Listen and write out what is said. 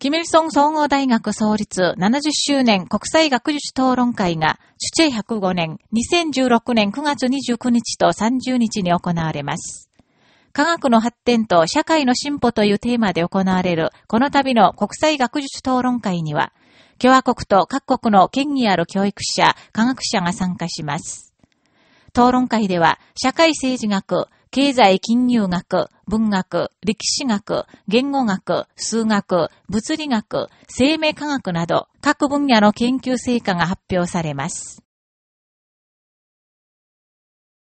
キミルソン総合大学創立70周年国際学術討論会が、チュチェ105年、2016年9月29日と30日に行われます。科学の発展と社会の進歩というテーマで行われるこの度の国際学術討論会には、共和国と各国の権威ある教育者、科学者が参加します。討論会では、社会政治学、経済金融学、文学、歴史学、言語学、数学、物理学、生命科学など各分野の研究成果が発表されます。